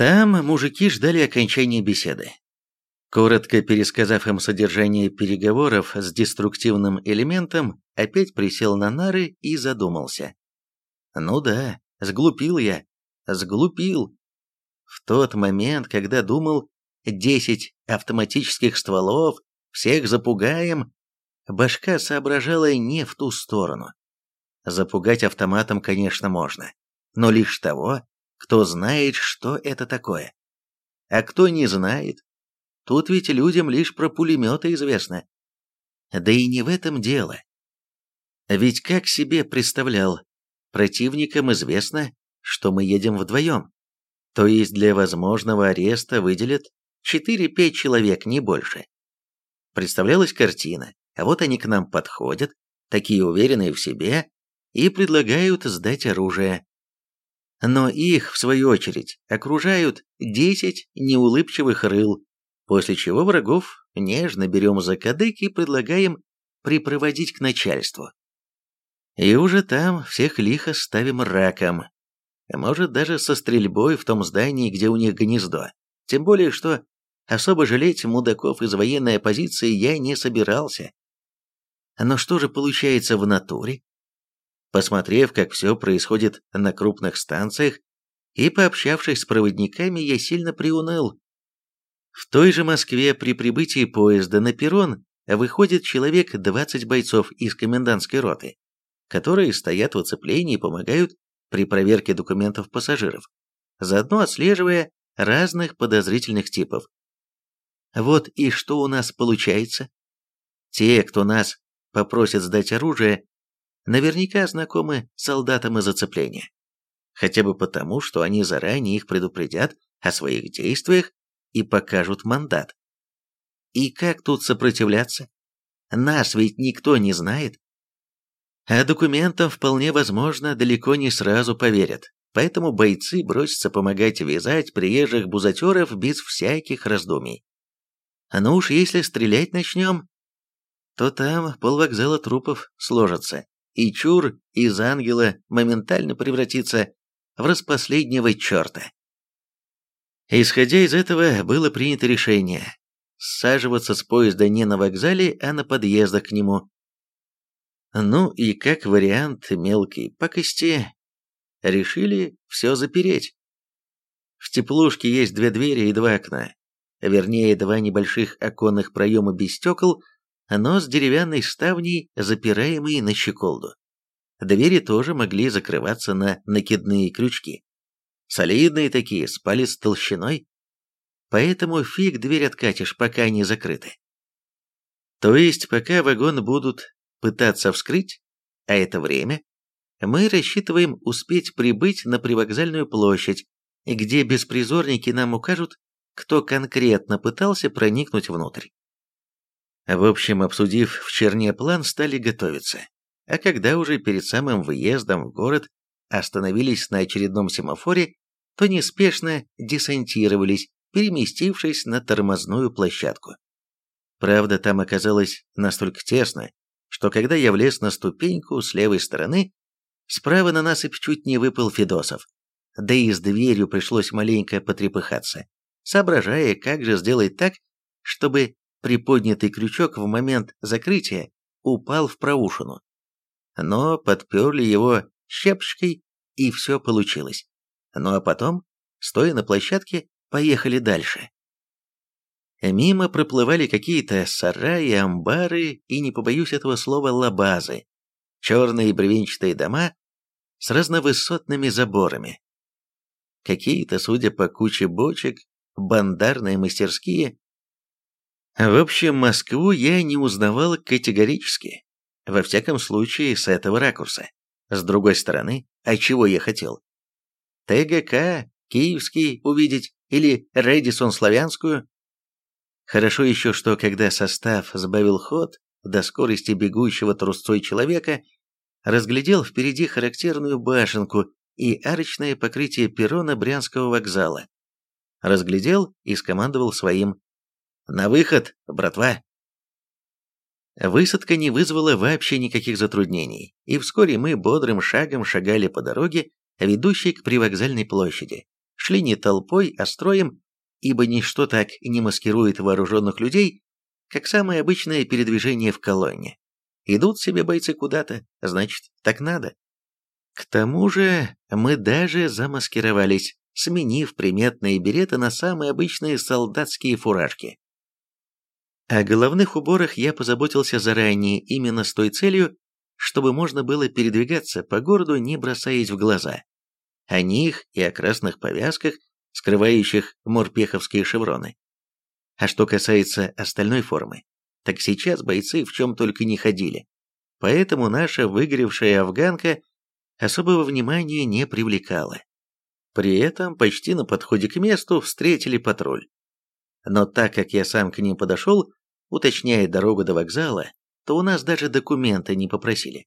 Там мужики ждали окончания беседы. Коротко пересказав им содержание переговоров с деструктивным элементом, опять присел на нары и задумался. Ну да, сглупил я, сглупил. В тот момент, когда думал, десять автоматических стволов, всех запугаем, башка соображала не в ту сторону. Запугать автоматом, конечно, можно, но лишь того, кто знает, что это такое. А кто не знает, тут ведь людям лишь про пулеметы известно. Да и не в этом дело. Ведь как себе представлял, противникам известно, что мы едем вдвоем. То есть для возможного ареста выделят 4-5 человек, не больше. Представлялась картина, а вот они к нам подходят, такие уверенные в себе, и предлагают сдать оружие. Но их, в свою очередь, окружают 10 неулыбчивых рыл, после чего врагов нежно берем за кадык и предлагаем припроводить к начальству. И уже там всех лихо ставим раком. Может, даже со стрельбой в том здании, где у них гнездо. Тем более, что особо жалеть мудаков из военной оппозиции я не собирался. Но что же получается в натуре? Посмотрев, как все происходит на крупных станциях, и пообщавшись с проводниками, я сильно приуныл. В той же Москве при прибытии поезда на перрон выходит человек 20 бойцов из комендантской роты, которые стоят в оцеплении и помогают при проверке документов пассажиров, заодно отслеживая разных подозрительных типов. Вот и что у нас получается. Те, кто нас попросит сдать оружие, наверняка знакомы солдатам из зацепления. Хотя бы потому, что они заранее их предупредят о своих действиях и покажут мандат. И как тут сопротивляться? Нас ведь никто не знает. А документам вполне возможно далеко не сразу поверят, поэтому бойцы бросятся помогать вязать приезжих бузатеров без всяких раздумий. Ну уж если стрелять начнем, то там полвокзала трупов сложится, и чур из ангела моментально превратится в распоследнего черта. Исходя из этого, было принято решение саживаться с поезда не на вокзале, а на подъездах к нему. Ну и как вариант мелкой пакости, решили все запереть. В теплушке есть две двери и два окна, вернее, два небольших оконных проема без стекол, но с деревянной ставней, запираемой на щеколду. Двери тоже могли закрываться на накидные крючки. Солидные такие, с палец толщиной. Поэтому фиг дверь откатишь, пока они закрыты. То есть, пока вагон будут пытаться вскрыть, а это время, мы рассчитываем успеть прибыть на привокзальную площадь, где беспризорники нам укажут, кто конкретно пытался проникнуть внутрь. В общем, обсудив в черне план, стали готовиться. А когда уже перед самым выездом в город остановились на очередном семафоре, то неспешно десантировались, переместившись на тормозную площадку. Правда, там оказалось настолько тесно, что когда я влез на ступеньку с левой стороны, справа на насыпь чуть не выпал Федосов. Да и с дверью пришлось маленько потрепыхаться, соображая, как же сделать так, чтобы приподнятый крючок в момент закрытия упал в проушину. Но подперли его щепочкой, и все получилось. Ну а потом, стоя на площадке, поехали дальше. Мимо проплывали какие-то сараи, амбары и, не побоюсь этого слова, лабазы. Черные бревенчатые дома с разновысотными заборами. Какие-то, судя по куче бочек, бандарные мастерские в общем, Москву я не узнавал категорически. Во всяком случае, с этого ракурса. С другой стороны, а чего я хотел? ТГК, Киевский увидеть или Редисон Славянскую? Хорошо еще, что когда состав сбавил ход до скорости бегущего трусцой человека, разглядел впереди характерную башенку и арочное покрытие перрона Брянского вокзала. Разглядел и скомандовал своим на выход, братва!» Высадка не вызвала вообще никаких затруднений, и вскоре мы бодрым шагом шагали по дороге, ведущей к привокзальной площади. шли не толпой, а строем, ибо ничто так не маскирует вооруженных людей, как самое обычное передвижение в колонне. Идут себе бойцы куда-то, значит, так надо. К тому же мы даже замаскировались, сменив приметные береты на самые обычные солдатские фуражки. О головных уборах я позаботился заранее именно с той целью, чтобы можно было передвигаться по городу, не бросаясь в глаза. О них и о красных повязках, скрывающих морпеховские шевроны. А что касается остальной формы, так сейчас бойцы в чем только не ходили. Поэтому наша выгоревшая афганка особого внимания не привлекала. При этом почти на подходе к месту встретили патруль. Но так как я сам к ним подошел, уточняя дорогу до вокзала, то у нас даже документы не попросили.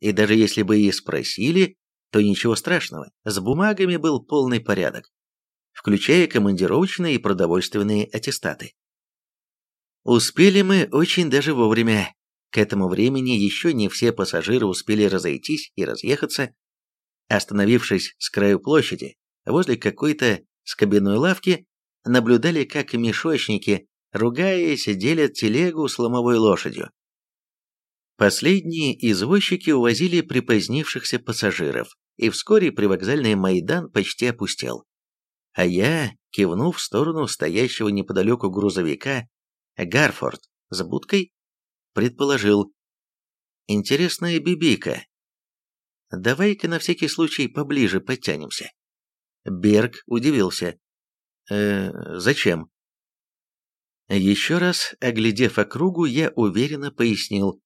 И даже если бы и спросили, то ничего страшного, с бумагами был полный порядок, включая командировочные и продовольственные аттестаты. Успели мы очень даже вовремя. К этому времени еще не все пассажиры успели разойтись и разъехаться. Остановившись с краю площади, возле какой-то скобяной лавки, наблюдали, как мешочники, ругаясь, делят телегу с ломовой лошадью. Последние извозчики увозили припозднившихся пассажиров, и вскоре привокзальный Майдан почти опустел. А я, кивнув в сторону стоящего неподалеку грузовика, Гарфорд с будкой, предположил. Интересная бибика. Давай-ка на всякий случай поближе подтянемся. Берг удивился. Э, зачем? Еще раз, оглядев округу, я уверенно пояснил.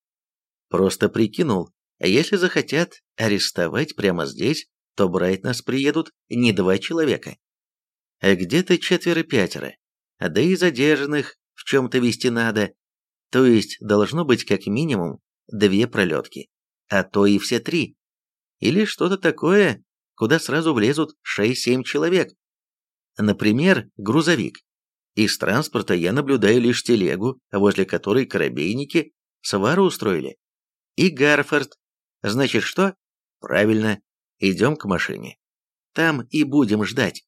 Просто прикинул, если захотят арестовать прямо здесь, то брать нас приедут не два человека, а где-то четверо-пятеро, да и задержанных в чем-то вести надо, то есть должно быть как минимум две пролетки, а то и все три. Или что-то такое, куда сразу влезут 6-7 человек. Например, грузовик. Из транспорта я наблюдаю лишь телегу, возле которой корабейники свару устроили. И Гарфорд. Значит что? Правильно, идем к машине. Там и будем ждать.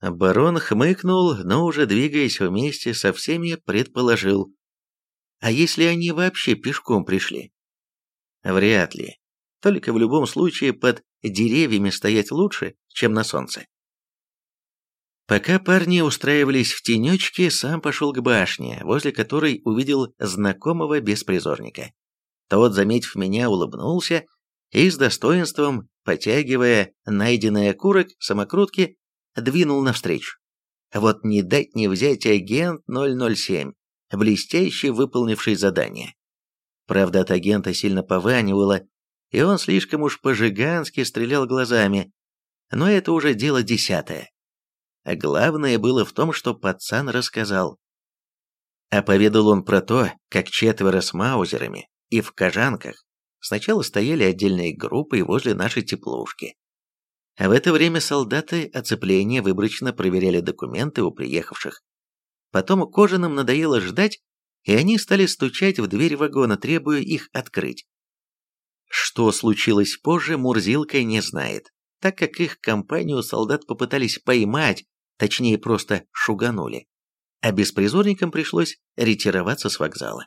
Барон хмыкнул, но уже двигаясь вместе со всеми, предположил. А если они вообще пешком пришли? Вряд ли. Только в любом случае под деревьями стоять лучше, чем на солнце. Пока парни устраивались в тенечке, сам пошел к башне, возле которой увидел знакомого беспризорника. Тот, заметив меня, улыбнулся и с достоинством, потягивая найденный окурок самокрутки, двинул навстречу. Вот не дать не взять агент 007, блестяще выполнивший задание. Правда, от агента сильно пованивало, и он слишком уж по-жигански стрелял глазами, но это уже дело десятое. А главное было в том, что пацан рассказал. А поведал он про то, как четверо с маузерами и в кожанках сначала стояли отдельной группой возле нашей теплушки, а в это время солдаты оцепления выборочно проверяли документы у приехавших. Потом кожаным надоело ждать, и они стали стучать в дверь вагона, требуя их открыть. Что случилось позже, Мурзилка не знает, так как их компанию солдат попытались поймать, точнее просто шуганули, а беспризорникам пришлось ретироваться с вокзала.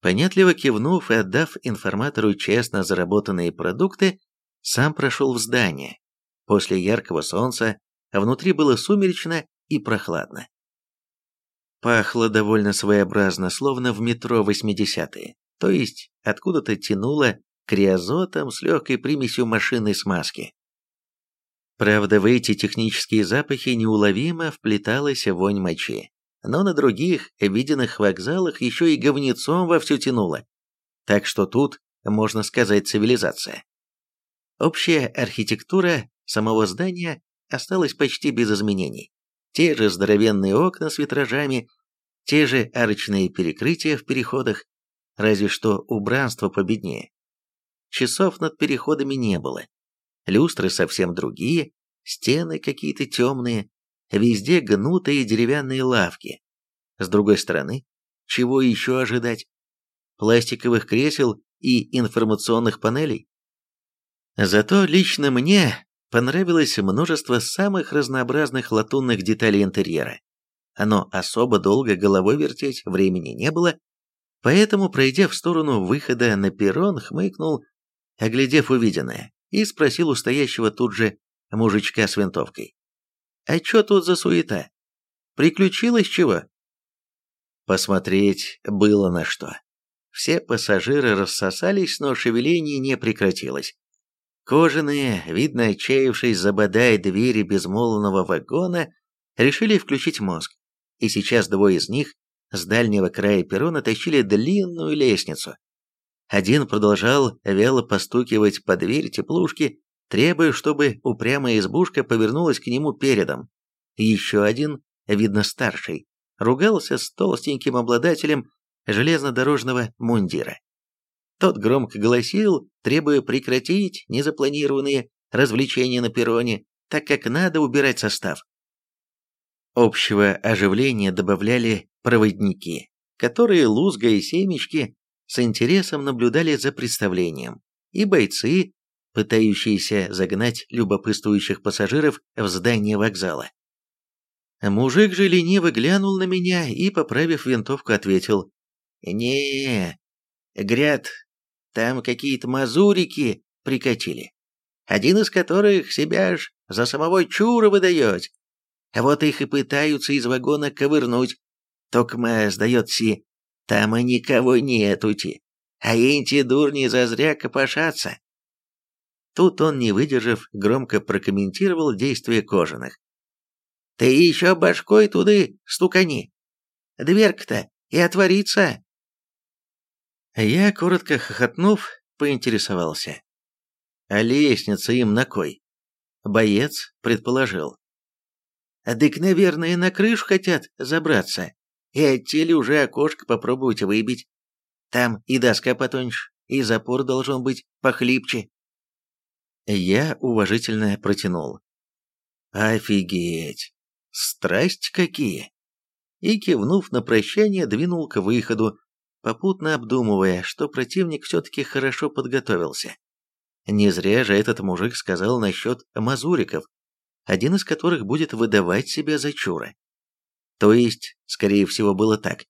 Понятливо кивнув и отдав информатору честно заработанные продукты, сам прошел в здание. После яркого солнца внутри было сумеречно и прохладно. Пахло довольно своеобразно, словно в метро 80-е, то есть откуда-то тянуло криозотом с легкой примесью машинной смазки. Правда, в эти технические запахи неуловимо вплеталась вонь мочи, но на других, виденных вокзалах, еще и говнецом вовсю тянуло. Так что тут, можно сказать, цивилизация. Общая архитектура самого здания осталась почти без изменений. Те же здоровенные окна с витражами, те же арочные перекрытия в переходах, разве что убранство победнее. Часов над переходами не было. Люстры совсем другие, стены какие-то темные, везде гнутые деревянные лавки. С другой стороны, чего еще ожидать? Пластиковых кресел и информационных панелей? Зато лично мне понравилось множество самых разнообразных латунных деталей интерьера. Но особо долго головой вертеть времени не было, поэтому, пройдя в сторону выхода на перрон, хмыкнул, оглядев увиденное, и спросил у стоящего тут же мужичка с винтовкой. «А чё тут за суета? Приключилось чего?» Посмотреть было на что. Все пассажиры рассосались, но шевеление не прекратилось. Кожаные, видно отчаявшись забодая двери безмолвного вагона, решили включить мозг, и сейчас двое из них с дальнего края перрона тащили длинную лестницу. Один продолжал вяло постукивать по дверь теплушки, требуя, чтобы упрямая избушка повернулась к нему передом. Еще один, видно старший, ругался с толстеньким обладателем железнодорожного мундира. Тот громко голосил, требуя прекратить незапланированные развлечения на перроне, так как надо убирать состав. Общего оживления добавляли проводники, которые, лузгая семечки, с интересом наблюдали за представлением, и бойцы, пытающиеся загнать любопытствующих пассажиров в здание вокзала. Мужик же лениво глянул на меня и, поправив винтовку, ответил, «Не, гряд, там какие-то мазурики прикатили, один из которых себя ж за самого чура выдает. А вот их и пытаются из вагона ковырнуть. Токма, сдает си, там и никого нетути, а эти дурни зазря копошатся». Тут он, не выдержав, громко прокомментировал действия кожаных. «Ты еще башкой туды стукани! Дверка-то и отворится!» Я, коротко хохотнув, поинтересовался. «А лестница им на кой?» Боец предположил. «Дык, наверное, на крышу хотят забраться, и оттели уже окошко попробовать выбить. Там и доска потоньше, и запор должен быть похлипче». Я уважительно протянул. «Офигеть! Страсть какие!» И, кивнув на прощание, двинул к выходу, попутно обдумывая, что противник все-таки хорошо подготовился. Не зря же этот мужик сказал насчет мазуриков, один из которых будет выдавать себя за чура. То есть, скорее всего, было так.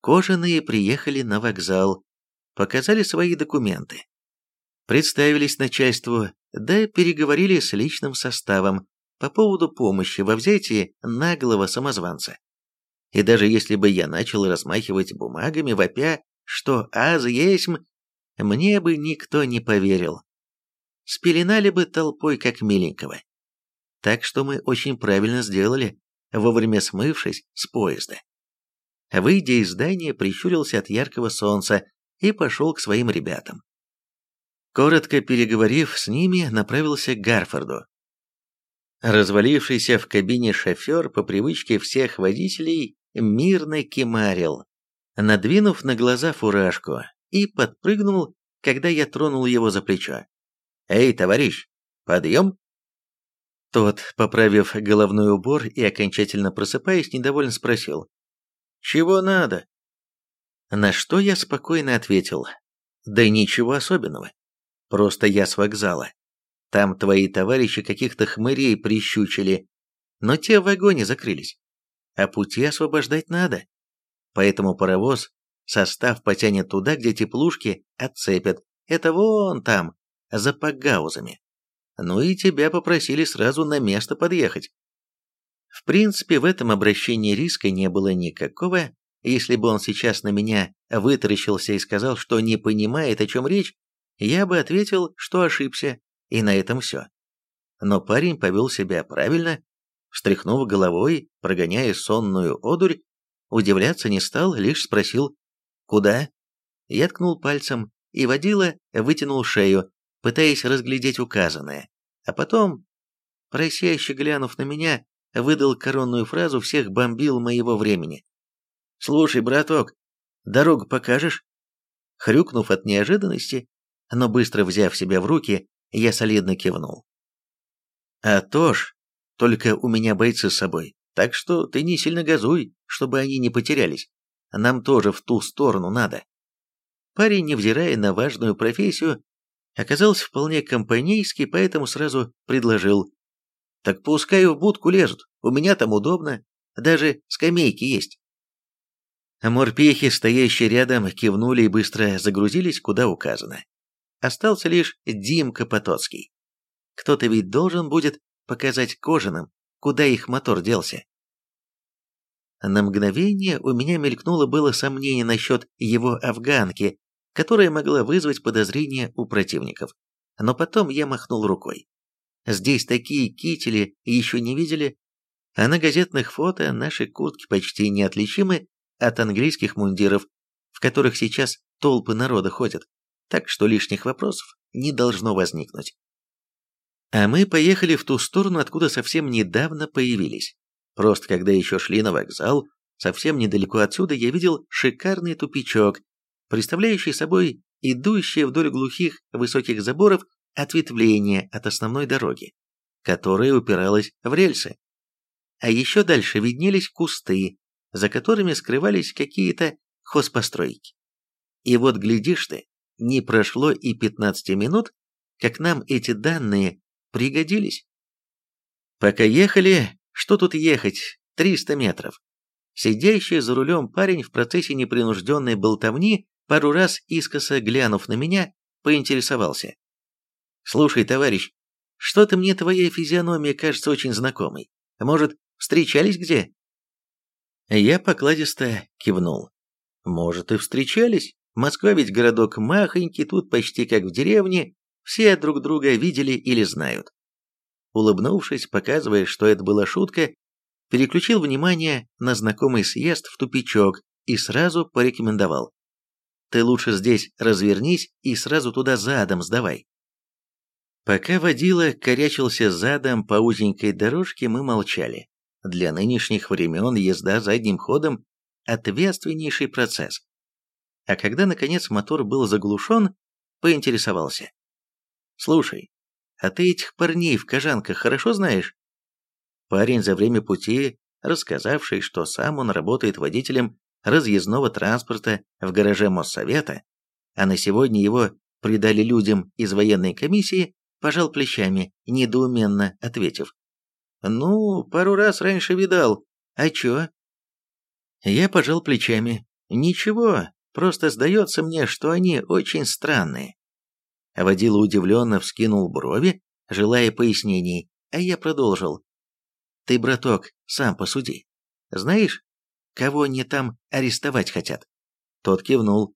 Кожаные приехали на вокзал, показали свои документы. Представились начальству, да переговорили с личным составом по поводу помощи во взятии наглого самозванца. И даже если бы я начал размахивать бумагами, вопя, что аз есмь, мне бы никто не поверил. Спеленали бы толпой, как миленького. Так что мы очень правильно сделали, вовремя смывшись с поезда. Выйдя из здания, прищурился от яркого солнца и пошел к своим ребятам. Коротко переговорив с ними, направился к Гарфорду. Развалившийся в кабине шофер по привычке всех водителей мирно кемарил, надвинув на глаза фуражку, и подпрыгнул, когда я тронул его за плечо. «Эй, товарищ, подъем!» Тот, поправив головной убор и окончательно просыпаясь, недовольно спросил. «Чего надо?» На что я спокойно ответил. «Да ничего особенного. Просто я с вокзала. Там твои товарищи каких-то хмырей прищучили, но те в вагоне закрылись а пути освобождать надо. Поэтому паровоз состав потянет туда, где теплушки отцепят. Это вон там, за пагаузами. Ну и тебя попросили сразу на место подъехать. В принципе, в этом обращении риска не было никакого. Если бы он сейчас на меня вытаращился и сказал, что не понимает, о чем речь, я бы ответил, что ошибся, и на этом все. Но парень повел себя правильно, Встряхнув головой, прогоняя сонную одурь, удивляться не стал, лишь спросил «Куда?». Я ткнул пальцем, и водила вытянул шею, пытаясь разглядеть указанное, а потом, просяще глянув на меня, выдал коронную фразу всех бомбил моего времени. «Слушай, браток, дорогу покажешь?» Хрюкнув от неожиданности, но быстро взяв себя в руки, я солидно кивнул. «А то ж, только у меня бойцы с собой, так что ты не сильно газуй, чтобы они не потерялись. Нам тоже в ту сторону надо». Парень, невзирая на важную профессию, Оказался вполне компанейский, поэтому сразу предложил. «Так пускай в будку лезут, у меня там удобно, даже скамейки есть». Морпехи, стоящие рядом, кивнули и быстро загрузились, куда указано. Остался лишь Димка Потоцкий. Кто-то ведь должен будет показать кожаным, куда их мотор делся. На мгновение у меня мелькнуло было сомнение насчет его афганки, которая могла вызвать подозрения у противников. Но потом я махнул рукой. Здесь такие кители еще не видели, а на газетных фото наши куртки почти неотличимы от английских мундиров, в которых сейчас толпы народа ходят, так что лишних вопросов не должно возникнуть. А мы поехали в ту сторону, откуда совсем недавно появились. Просто когда еще шли на вокзал, совсем недалеко отсюда я видел шикарный тупичок, представляющий собой идущее вдоль глухих высоких заборов ответвление от основной дороги, которая упиралась в рельсы. А еще дальше виднелись кусты, за которыми скрывались какие-то хозпостройки. И вот, глядишь ты, не прошло и 15 минут, как нам эти данные пригодились. Пока ехали, что тут ехать, 300 метров. Сидящий за рулем парень в процессе непринужденной болтовни, пару раз искоса глянув на меня, поинтересовался. «Слушай, товарищ, что-то мне твоя физиономия кажется очень знакомой. Может, встречались где?» Я покладисто кивнул. «Может, и встречались? Москва ведь городок махонький, тут почти как в деревне, все друг друга видели или знают». Улыбнувшись, показывая, что это была шутка, переключил внимание на знакомый съезд в тупичок и сразу порекомендовал. «Ты лучше здесь развернись и сразу туда задом сдавай». Пока водила корячился задом по узенькой дорожке, мы молчали. Для нынешних времен езда задним ходом – ответственнейший процесс. А когда, наконец, мотор был заглушен, поинтересовался. «Слушай, а ты этих парней в кожанках хорошо знаешь?» Парень за время пути, рассказавший, что сам он работает водителем разъездного транспорта в гараже Моссовета, а на сегодня его придали людям из военной комиссии, пожал плечами, недоуменно ответив. «Ну, пару раз раньше видал. А чё?» Я пожал плечами. «Ничего, просто сдается мне, что они очень странные». Водила удивленно вскинул брови, желая пояснений, а я продолжил. «Ты, браток, сам посуди. Знаешь, кого они там арестовать хотят?» Тот кивнул.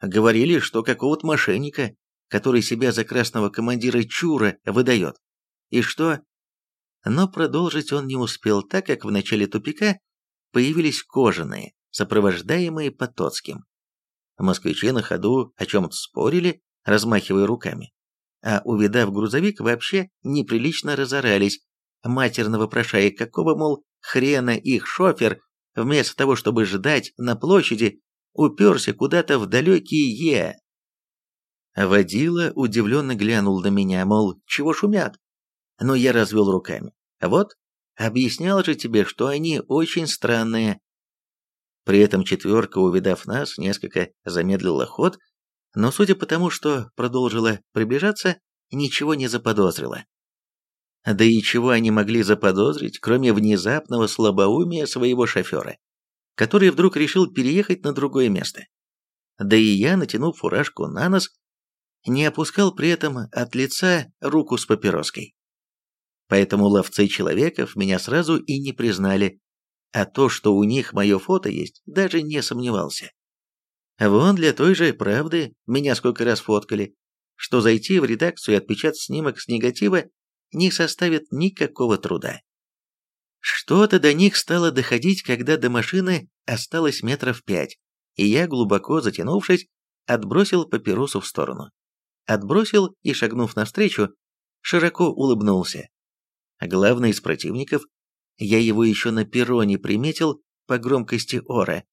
«Говорили, что какого-то мошенника, который себя за красного командира Чура выдает. И что, но продолжить он не успел, так как в начале тупика появились кожаные, сопровождаемые Потоцким. Москвичи на ходу о чем-то спорили, размахивая руками, а увидав грузовик, вообще неприлично разорались, матерно вопрошая, какого, мол, хрена их шофер, вместо того, чтобы ждать на площади, уперся куда-то в далекие Водила удивленно глянул на меня, мол, чего шумят? Но я развел руками. Вот, объяснял же тебе, что они очень странные. При этом четверка, увидав нас, несколько замедлила ход, но судя по тому, что продолжила приближаться, ничего не заподозрила. Да и чего они могли заподозрить, кроме внезапного слабоумия своего шофера, который вдруг решил переехать на другое место. Да и я, натянув фуражку на нос, не опускал при этом от лица руку с папироской. Поэтому ловцы человеков меня сразу и не признали, а то, что у них мое фото есть, даже не сомневался. Вон для той же правды меня сколько раз фоткали, что зайти в редакцию и отпечатать снимок с негатива не составит никакого труда. Что-то до них стало доходить, когда до машины осталось метров пять, и я, глубоко затянувшись, отбросил папиросу в сторону. Отбросил и, шагнув навстречу, широко улыбнулся. Главный из противников, я его еще на перроне приметил по громкости ора.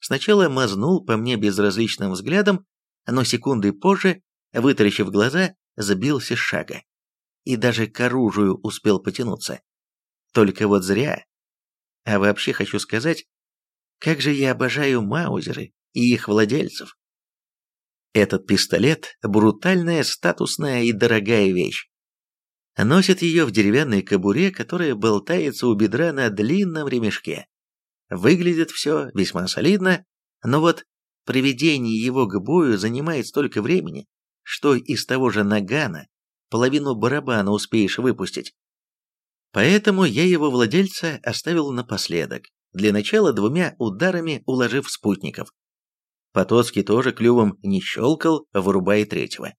Сначала мазнул по мне безразличным взглядом, но секунды позже, вытаращив глаза, сбился с шага. И даже к оружию успел потянуться. Только вот зря. А вообще хочу сказать, как же я обожаю маузеры и их владельцев. Этот пистолет – брутальная, статусная и дорогая вещь. Носит ее в деревянной кобуре, которая болтается у бедра на длинном ремешке. Выглядит все весьма солидно, но вот приведение его к бою занимает столько времени, что из того же нагана половину барабана успеешь выпустить. Поэтому я его владельца оставил напоследок, для начала двумя ударами уложив спутников. Потоцкий тоже клювом не щелкал, вырубая третьего.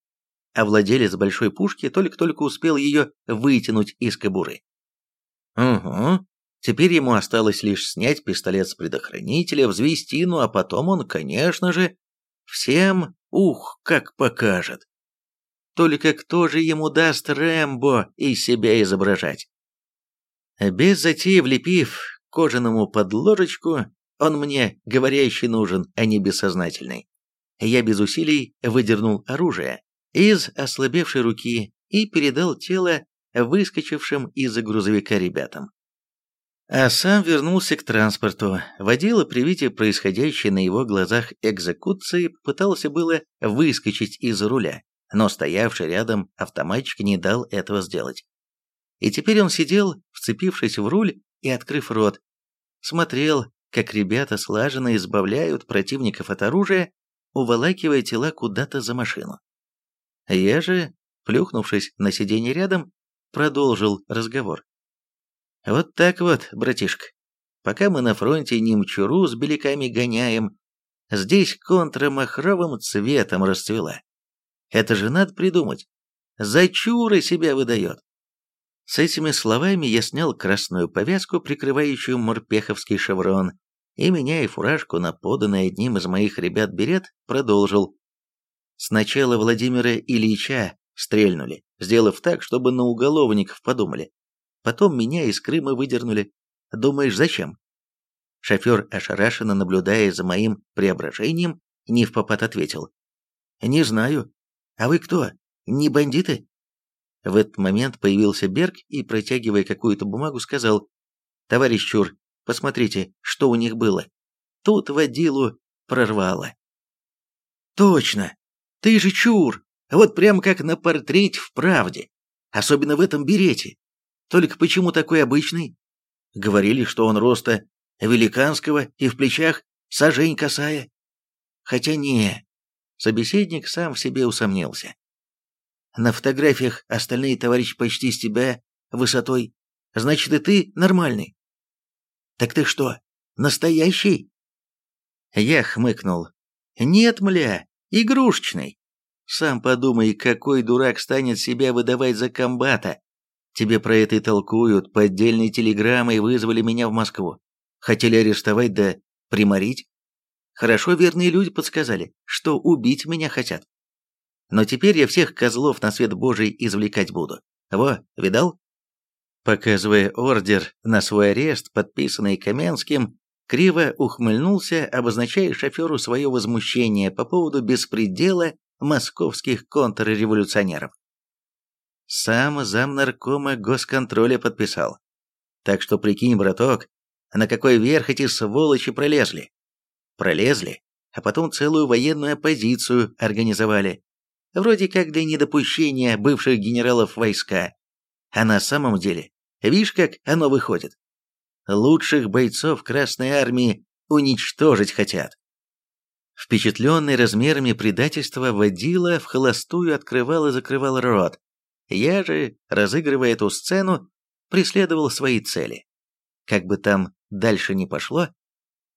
А владелец большой пушки только-только успел ее вытянуть из кобуры. Угу, теперь ему осталось лишь снять пистолет с предохранителя, взвести, ну а потом он, конечно же, всем, ух, как покажет. Только кто же ему даст Рэмбо из себя изображать? Без затеи влепив кожаному подложечку, он мне говорящий нужен, а не бессознательный. Я без усилий выдернул оружие из ослабевшей руки и передал тело выскочившим из-за грузовика ребятам. А сам вернулся к транспорту. Водила при виде происходящей на его глазах экзекуции пытался было выскочить из руля, но стоявший рядом автоматчик не дал этого сделать. И теперь он сидел, вцепившись в руль и открыв рот, смотрел, как ребята слаженно избавляют противников от оружия, уволакивая тела куда-то за машину. Я же, плюхнувшись на сиденье рядом, продолжил разговор. «Вот так вот, братишка, пока мы на фронте немчуру с беляками гоняем, здесь контрамахровым цветом расцвела. Это же надо придумать. За чуры себя выдает. С этими словами я снял красную повязку, прикрывающую морпеховский шеврон, и, меняя фуражку на поданный одним из моих ребят берет, продолжил. Сначала Владимира Ильича стрельнули, сделав так, чтобы на уголовников подумали. Потом меня из Крыма выдернули. Думаешь, зачем? Шофер, ошарашенно наблюдая за моим преображением, не в попад ответил. «Не знаю. А вы кто? Не бандиты?» В этот момент появился Берг и, протягивая какую-то бумагу, сказал, «Товарищ Чур, посмотрите, что у них было. Тут водилу прорвало». «Точно! Ты же Чур! Вот прям как на портрете в правде. Особенно в этом берете. Только почему такой обычный? Говорили, что он роста великанского и в плечах сажень косая. Хотя не, собеседник сам в себе усомнился. На фотографиях остальные товарищи почти с тебя высотой. Значит, и ты нормальный. Так ты что, настоящий? Я хмыкнул. Нет, мля, игрушечный. Сам подумай, какой дурак станет себя выдавать за комбата. Тебе про это и толкуют, поддельной телеграммой вызвали меня в Москву. Хотели арестовать да приморить. Хорошо верные люди подсказали, что убить меня хотят. Но теперь я всех козлов на свет Божий извлекать буду. Во, видал? Показывая ордер на свой арест, подписанный Каменским, криво ухмыльнулся, обозначая шоферу свое возмущение по поводу беспредела московских контрреволюционеров. Сам зам наркома госконтроля подписал. Так что прикинь, браток, на какой верх эти сволочи пролезли. Пролезли, а потом целую военную оппозицию организовали вроде как для недопущения бывших генералов войска. А на самом деле, видишь, как оно выходит? Лучших бойцов Красной Армии уничтожить хотят. Впечатленный размерами предательства, водила в холостую открывал и закрывал рот. Я же, разыгрывая эту сцену, преследовал свои цели. Как бы там дальше ни пошло,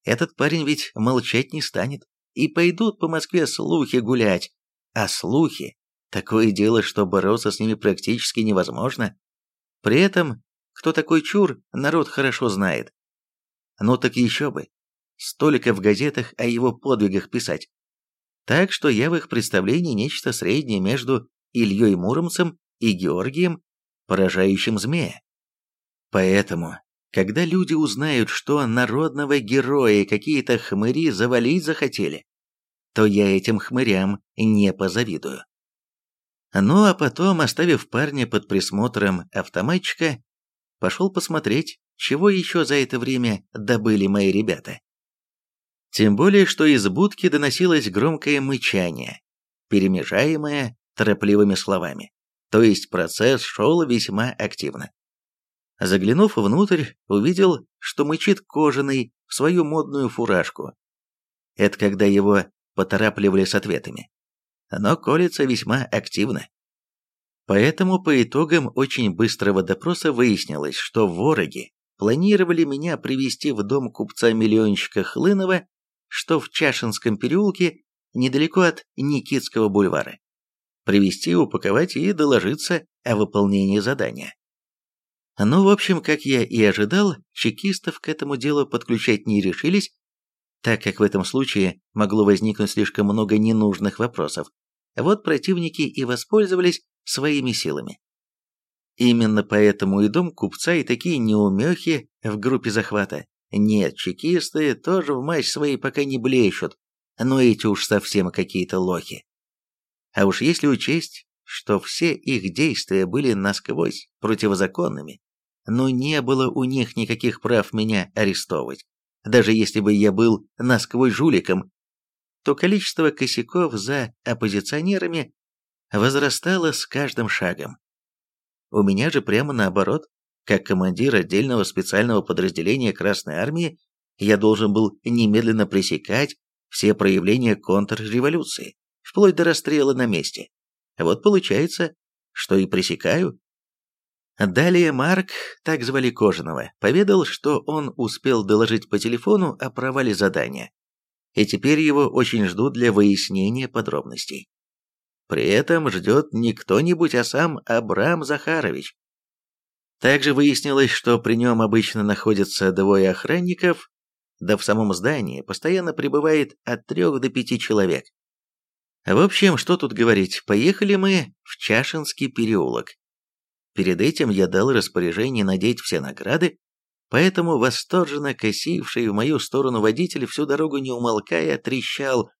этот парень ведь молчать не станет, и пойдут по Москве слухи гулять, а слухи – такое дело, что бороться с ними практически невозможно. При этом, кто такой чур, народ хорошо знает. Ну так еще бы. Столько в газетах о его подвигах писать. Так что я в их представлении нечто среднее между Ильей Муромцем и Георгием, поражающим змея. Поэтому, когда люди узнают, что народного героя какие-то хмыри завалить захотели, то я этим хмырям не позавидую. Ну а потом, оставив парня под присмотром автоматчика, пошел посмотреть, чего еще за это время добыли мои ребята. Тем более, что из будки доносилось громкое мычание. перемежаемая торопливыми словами. То есть процесс шел весьма активно. Заглянув внутрь, увидел, что мычит кожаный в свою модную фуражку. Это когда его поторапливали с ответами. Но колется весьма активно. Поэтому по итогам очень быстрого допроса выяснилось, что вороги планировали меня привести в дом купца-миллионщика Хлынова, что в Чашинском переулке, недалеко от Никитского бульвара. Привести, упаковать и доложиться о выполнении задания. Ну, в общем, как я и ожидал, чекистов к этому делу подключать не решились, так как в этом случае могло возникнуть слишком много ненужных вопросов. Вот противники и воспользовались своими силами. Именно поэтому и дом купца, и такие неумехи в группе захвата. Нет, чекисты тоже в мать своей пока не блещут, но эти уж совсем какие-то лохи. А уж если учесть, что все их действия были насквозь противозаконными, но не было у них никаких прав меня арестовывать, даже если бы я был насквозь жуликом, то количество косяков за оппозиционерами возрастало с каждым шагом. У меня же прямо наоборот, как командир отдельного специального подразделения Красной Армии, я должен был немедленно пресекать все проявления контрреволюции, вплоть до расстрела на месте. Вот получается, что и пресекаю. Далее Марк, так звали Кожаного, поведал, что он успел доложить по телефону о провале задания, и теперь его очень ждут для выяснения подробностей. При этом ждет не кто-нибудь, а сам Абрам Захарович. Также выяснилось, что при нем обычно находятся двое охранников, да в самом здании постоянно пребывает от трех до пяти человек. В общем, что тут говорить, поехали мы в Чашинский переулок. Перед этим я дал распоряжение надеть все награды, поэтому восторженно косивший в мою сторону водитель всю дорогу не умолкая трещал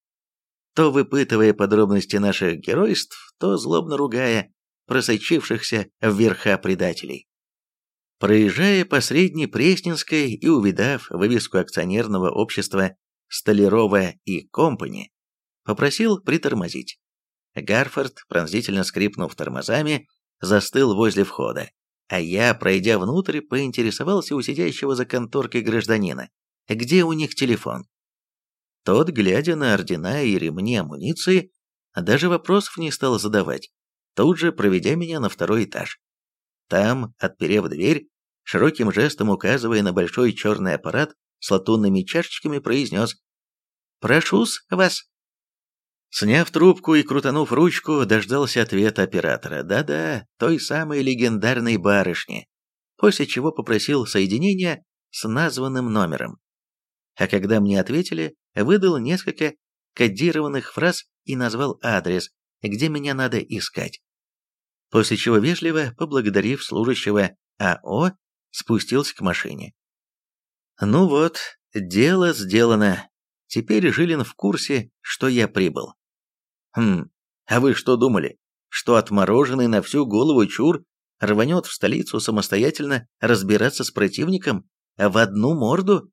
то выпытывая подробности наших геройств, то злобно ругая просочившихся в верха предателей. Проезжая по Средней Пресненской и увидав вывеску акционерного общества «Столярова и Компани», попросил притормозить. Гарфорд, пронзительно скрипнув тормозами, застыл возле входа, а я, пройдя внутрь, поинтересовался у сидящего за конторкой гражданина, где у них телефон. Тот, глядя на ордена и ремни амуниции, даже вопросов не стал задавать, тут же проведя меня на второй этаж. Там, отперев дверь, широким жестом указывая на большой черный аппарат с латунными чашечками, произнес «Прошу-с вас». Сняв трубку и крутанув ручку, дождался ответа оператора. Да-да, той самой легендарной барышни. После чего попросил соединения с названным номером. А когда мне ответили, выдал несколько кодированных фраз и назвал адрес, где меня надо искать. После чего вежливо, поблагодарив служащего АО, спустился к машине. Ну вот, дело сделано. Теперь Жилин в курсе, что я прибыл. Хм, а вы что думали, что отмороженный на всю голову чур рванет в столицу самостоятельно разбираться с противником в одну морду?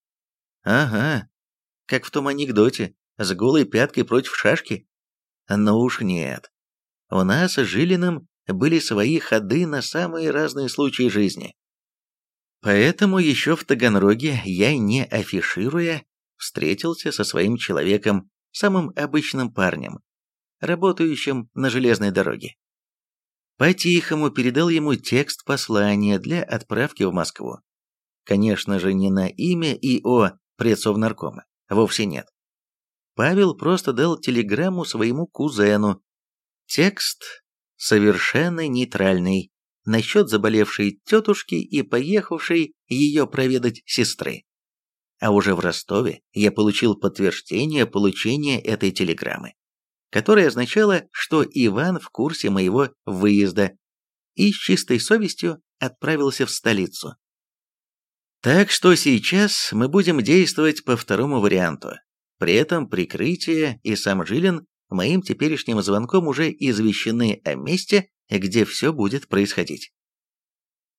Ага, как в том анекдоте, с голой пяткой против шашки. Но уж нет. У нас с Жилиным были свои ходы на самые разные случаи жизни. Поэтому еще в Таганроге я, не афишируя, встретился со своим человеком, самым обычным парнем, работающим на железной дороге. По-тихому передал ему текст послания для отправки в Москву. Конечно же, не на имя ИО предсовнаркома, вовсе нет. Павел просто дал телеграмму своему кузену. Текст совершенно нейтральный, насчет заболевшей тетушки и поехавшей ее проведать сестры. А уже в Ростове я получил подтверждение получения этой телеграммы, которая означала, что Иван в курсе моего выезда и с чистой совестью отправился в столицу. Так что сейчас мы будем действовать по второму варианту. При этом прикрытие и сам Жилин моим теперешним звонком уже извещены о месте, где все будет происходить.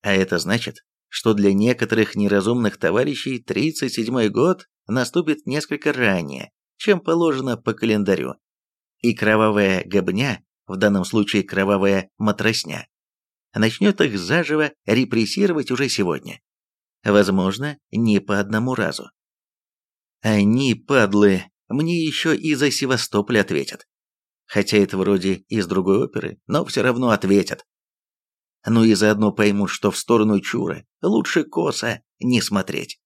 А это значит, что для некоторых неразумных товарищей 37-й год наступит несколько ранее, чем положено по календарю. И кровавая гобня, в данном случае кровавая матросня, начнет их заживо репрессировать уже сегодня. Возможно, не по одному разу. Они, падлы, мне еще и за Севастополь ответят. Хотя это вроде из другой оперы, но все равно ответят. Ну и заодно поймут, что в сторону Чура лучше косо не смотреть.